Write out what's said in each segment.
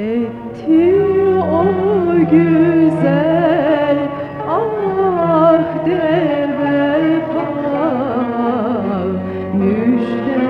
Etti o güzel ah de vefa müjdeler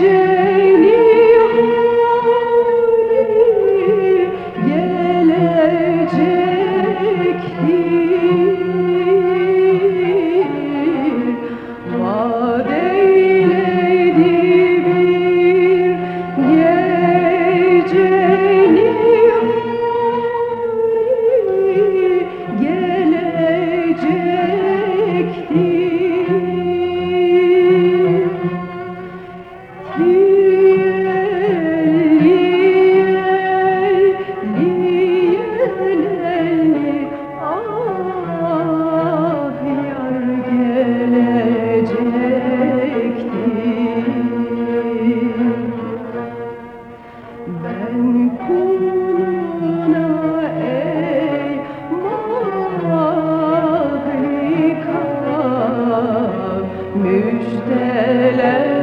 to müjdeler